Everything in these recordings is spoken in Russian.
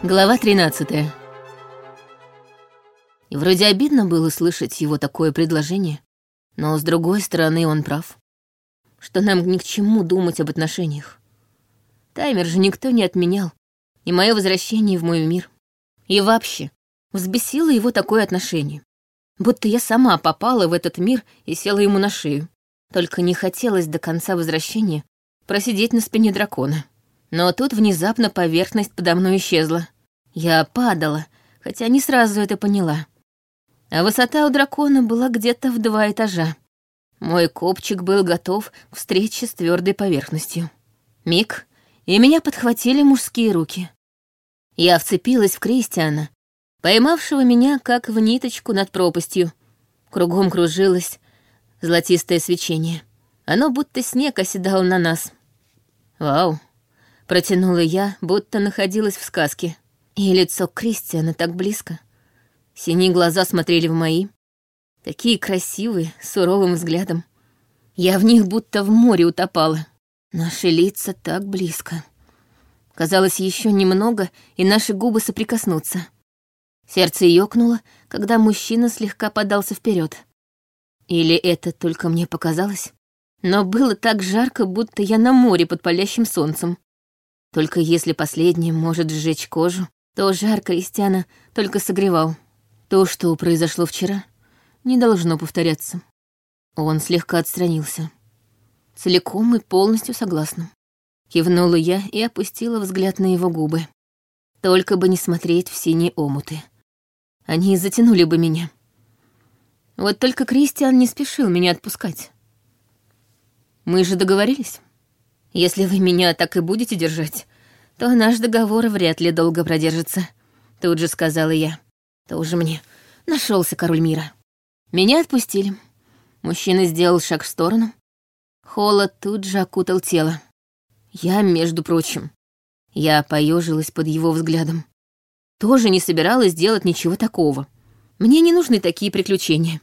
Глава 13 И вроде обидно было слышать его такое предложение, но с другой стороны он прав, что нам ни к чему думать об отношениях. Таймер же никто не отменял, и мое возвращение в мой мир. И вообще, взбесило его такое отношение. Будто я сама попала в этот мир и села ему на шею. Только не хотелось до конца возвращения просидеть на спине дракона. Но тут внезапно поверхность подо мной исчезла. Я падала, хотя не сразу это поняла. А высота у дракона была где-то в два этажа. Мой копчик был готов к встрече с твердой поверхностью. Миг, и меня подхватили мужские руки. Я вцепилась в Кристиана, поймавшего меня как в ниточку над пропастью. Кругом кружилось золотистое свечение. Оно будто снег оседало на нас. «Вау!» Протянула я, будто находилась в сказке. И лицо Кристиана так близко. Синие глаза смотрели в мои. Такие красивые, суровым взглядом. Я в них будто в море утопала. Наши лица так близко. Казалось, еще немного, и наши губы соприкоснутся. Сердце ёкнуло, когда мужчина слегка подался вперед. Или это только мне показалось? Но было так жарко, будто я на море под палящим солнцем. Только если последнее может сжечь кожу, то жар Кристиана только согревал. То, что произошло вчера, не должно повторяться. Он слегка отстранился. Целиком и полностью согласна. Кивнула я и опустила взгляд на его губы. Только бы не смотреть в синие омуты. Они затянули бы меня. Вот только Кристиан не спешил меня отпускать. Мы же договорились. Если вы меня так и будете держать, то наш договор вряд ли долго продержится. Тут же сказала я. Тоже мне нашелся король мира. Меня отпустили. Мужчина сделал шаг в сторону. Холод тут же окутал тело. Я, между прочим, я поежилась под его взглядом. Тоже не собиралась делать ничего такого. Мне не нужны такие приключения.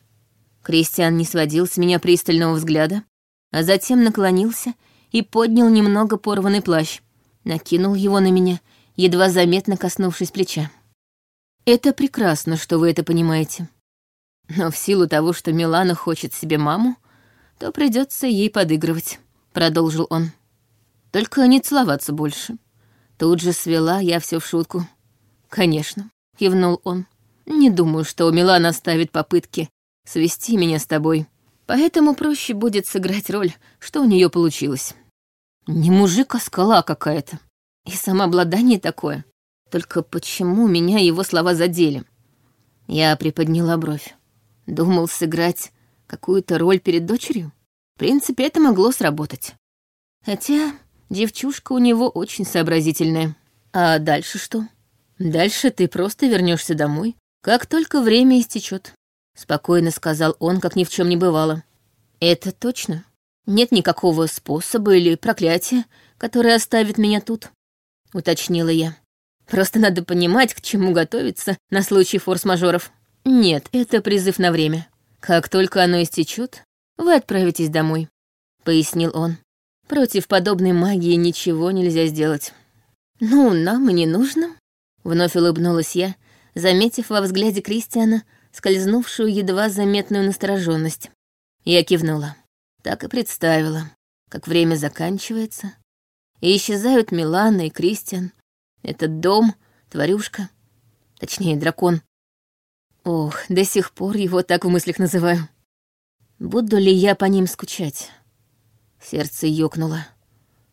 Кристиан не сводил с меня пристального взгляда, а затем наклонился и поднял немного порванный плащ, накинул его на меня, едва заметно коснувшись плеча. «Это прекрасно, что вы это понимаете. Но в силу того, что Милана хочет себе маму, то придется ей подыгрывать», — продолжил он. «Только не целоваться больше». Тут же свела я все в шутку. «Конечно», — кивнул он. «Не думаю, что Милана оставит попытки свести меня с тобой, поэтому проще будет сыграть роль, что у нее получилось». Не мужик, а скала какая-то. И самообладание такое. Только почему меня его слова задели? Я приподняла бровь. Думал сыграть какую-то роль перед дочерью? В принципе, это могло сработать. Хотя девчушка у него очень сообразительная. А дальше что? Дальше ты просто вернешься домой, как только время истечет. Спокойно сказал он, как ни в чем не бывало. Это точно? Нет никакого способа или проклятия, которое оставит меня тут, уточнила я. Просто надо понимать, к чему готовиться на случай форс-мажоров. Нет, это призыв на время. Как только оно истечет, вы отправитесь домой, пояснил он. Против подобной магии ничего нельзя сделать. Ну, нам и не нужно, вновь улыбнулась я, заметив во взгляде Кристиана скользнувшую едва заметную настороженность. Я кивнула. Так и представила, как время заканчивается, и исчезают Милана и Кристиан, этот дом, тварюшка, точнее, дракон. Ох, до сих пор его так в мыслях называю. Буду ли я по ним скучать? Сердце ёкнуло.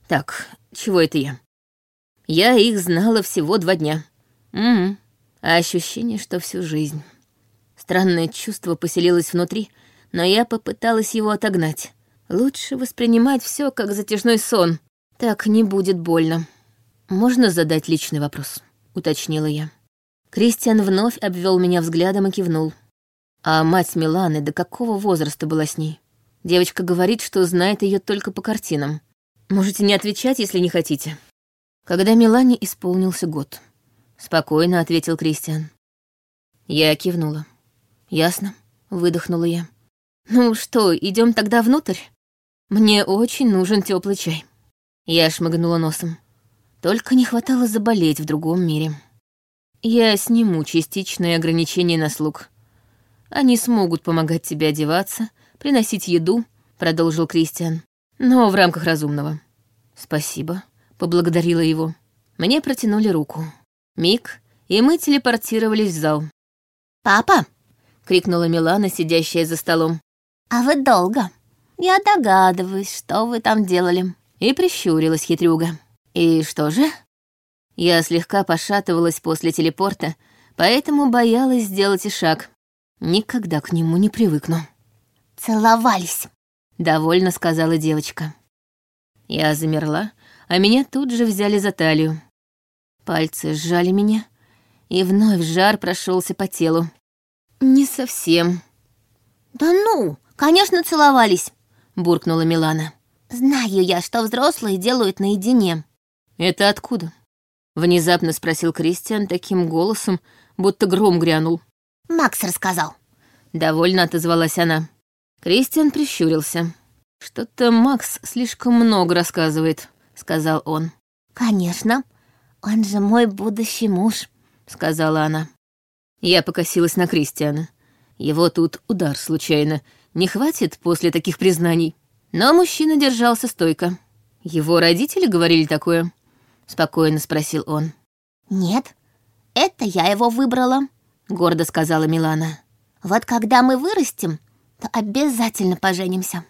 Так, чего это я? Я их знала всего два дня. Угу. А ощущение, что всю жизнь. Странное чувство поселилось внутри, но я попыталась его отогнать. Лучше воспринимать все как затяжной сон. Так не будет больно. Можно задать личный вопрос, уточнила я. Кристиан вновь обвел меня взглядом и кивнул. А мать Миланы до какого возраста была с ней? Девочка говорит, что знает ее только по картинам. Можете не отвечать, если не хотите. Когда Милане исполнился год. Спокойно ответил Кристиан. Я кивнула. Ясно, выдохнула я. Ну что, идем тогда внутрь? Мне очень нужен теплый чай. Я шмыгнула носом. Только не хватало заболеть в другом мире. Я сниму частичные ограничения на слуг. Они смогут помогать тебе одеваться, приносить еду, продолжил Кристиан, но в рамках разумного. Спасибо, поблагодарила его. Мне протянули руку. Миг, и мы телепортировались в зал. «Папа!» — крикнула Милана, сидящая за столом. «А вы долго. Я догадываюсь, что вы там делали». И прищурилась хитрюга. «И что же?» Я слегка пошатывалась после телепорта, поэтому боялась сделать и шаг. Никогда к нему не привыкну. «Целовались», — довольно сказала девочка. Я замерла, а меня тут же взяли за талию. Пальцы сжали меня, и вновь жар прошелся по телу. «Не совсем». «Да ну, конечно, целовались», — буркнула Милана. «Знаю я, что взрослые делают наедине». «Это откуда?» — внезапно спросил Кристиан таким голосом, будто гром грянул. «Макс рассказал». Довольно отозвалась она. Кристиан прищурился. «Что-то Макс слишком много рассказывает», — сказал он. «Конечно, он же мой будущий муж», — сказала она. Я покосилась на Кристиана. Его тут удар случайно. Не хватит после таких признаний. Но мужчина держался стойко. Его родители говорили такое? Спокойно спросил он. Нет, это я его выбрала, гордо сказала Милана. Вот когда мы вырастем, то обязательно поженимся.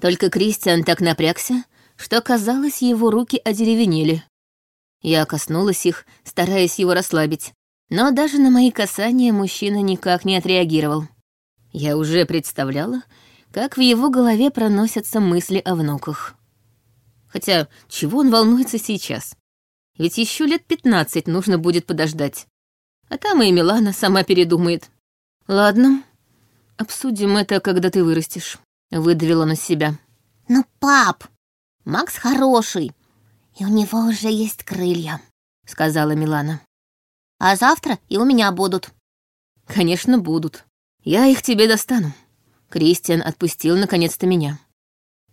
Только Кристиан так напрягся, что, казалось, его руки одеревенели. Я коснулась их, стараясь его расслабить. Но даже на мои касания мужчина никак не отреагировал. Я уже представляла, как в его голове проносятся мысли о внуках. Хотя, чего он волнуется сейчас? Ведь еще лет пятнадцать нужно будет подождать. А там и Милана сама передумает. Ладно, обсудим это, когда ты вырастешь. Выдавила на себя. Ну, пап, Макс хороший, и у него уже есть крылья, сказала Милана. А завтра и у меня будут. Конечно, будут. Я их тебе достану. Кристиан отпустил наконец-то меня.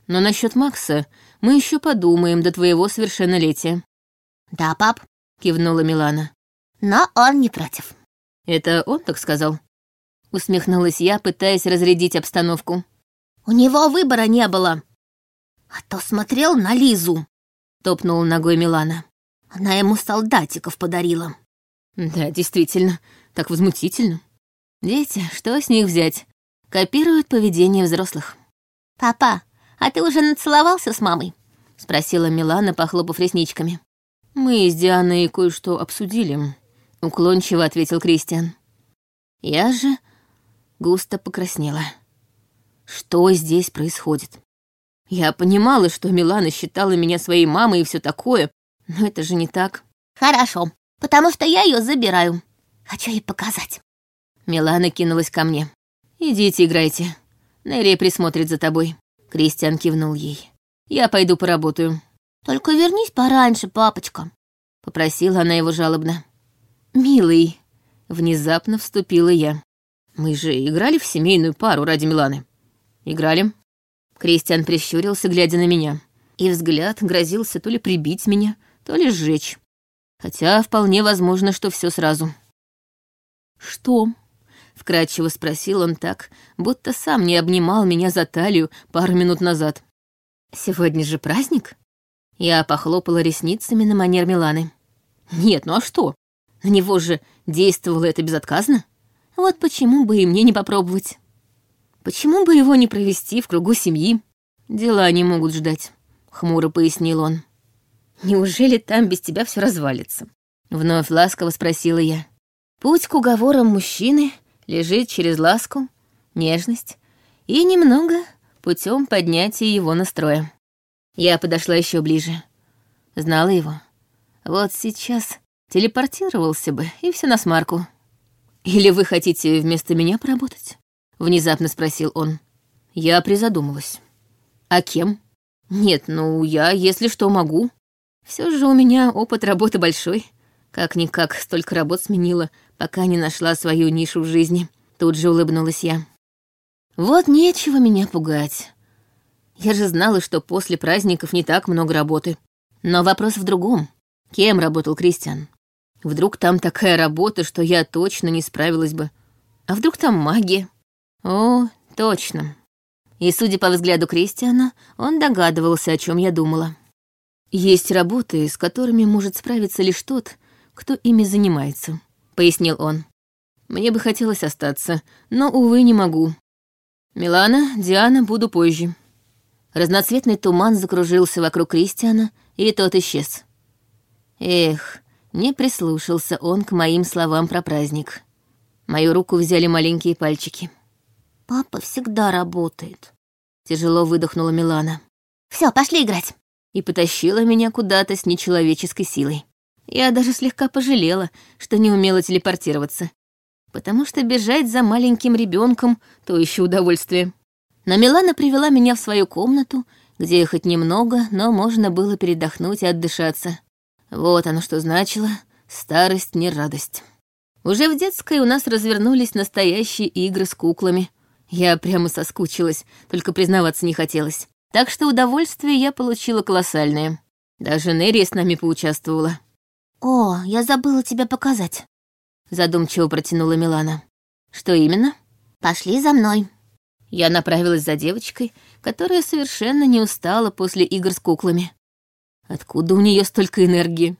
Но насчет Макса мы еще подумаем до твоего совершеннолетия. Да, пап, кивнула Милана. Но он не против. Это он так сказал? Усмехнулась я, пытаясь разрядить обстановку. У него выбора не было. А то смотрел на Лизу. Топнула ногой Милана. Она ему солдатиков подарила. Да, действительно, так возмутительно. Дети, что с них взять? Копируют поведение взрослых. «Папа, а ты уже нацеловался с мамой?» — спросила Милана, похлопав ресничками. «Мы с Дианой кое-что обсудили», — уклончиво ответил Кристиан. Я же густо покраснела. Что здесь происходит? Я понимала, что Милана считала меня своей мамой и все такое, но это же не так. «Хорошо, потому что я ее забираю. Хочу ей показать». Милана кинулась ко мне. «Идите, играйте. Нерри присмотрит за тобой». Кристиан кивнул ей. «Я пойду поработаю». «Только вернись пораньше, папочка», — попросила она его жалобно. «Милый», — внезапно вступила я. «Мы же играли в семейную пару ради Миланы». «Играли». Кристиан прищурился, глядя на меня. И взгляд грозился то ли прибить меня, то ли сжечь. Хотя вполне возможно, что все сразу. «Что?» — вкрадчиво спросил он так, будто сам не обнимал меня за талию пару минут назад. «Сегодня же праздник?» Я похлопала ресницами на манер Миланы. «Нет, ну а что? На него же действовало это безотказно. Вот почему бы и мне не попробовать? Почему бы его не провести в кругу семьи? Дела не могут ждать», — хмуро пояснил он. Неужели там без тебя все развалится? Вновь ласково спросила я. Путь к уговорам мужчины лежит через ласку, нежность и немного путем поднятия его настроя. Я подошла еще ближе. Знала его. Вот сейчас телепортировался бы, и все на смарку. «Или вы хотите вместо меня поработать?» — внезапно спросил он. Я призадумалась. «А кем?» «Нет, ну, я, если что, могу. Все же у меня опыт работы большой. Как-никак столько работ сменила, пока не нашла свою нишу в жизни. Тут же улыбнулась я. Вот нечего меня пугать. Я же знала, что после праздников не так много работы. Но вопрос в другом. Кем работал Кристиан? Вдруг там такая работа, что я точно не справилась бы. А вдруг там магия? О, точно. И, судя по взгляду Кристиана, он догадывался, о чем я думала. Есть работы, с которыми может справиться лишь тот, кто ими занимается, пояснил он. Мне бы хотелось остаться, но, увы, не могу. Милана, Диана, буду позже. Разноцветный туман закружился вокруг Кристиана, и тот исчез. Эх, не прислушался он к моим словам про праздник. Мою руку взяли маленькие пальчики. «Папа всегда работает», — тяжело выдохнула Милана. Все, пошли играть!» И потащила меня куда-то с нечеловеческой силой. Я даже слегка пожалела, что не умела телепортироваться. Потому что бежать за маленьким ребенком то еще удовольствие. Но Милана привела меня в свою комнату, где хоть немного, но можно было передохнуть и отдышаться. Вот оно что значило — старость не радость. Уже в детской у нас развернулись настоящие игры с куклами. Я прямо соскучилась, только признаваться не хотелось. Так что удовольствие я получила колоссальное. Даже Нерри с нами поучаствовала. «О, я забыла тебе показать», — задумчиво протянула Милана. «Что именно?» «Пошли за мной». Я направилась за девочкой, которая совершенно не устала после игр с куклами. Откуда у нее столько энергии?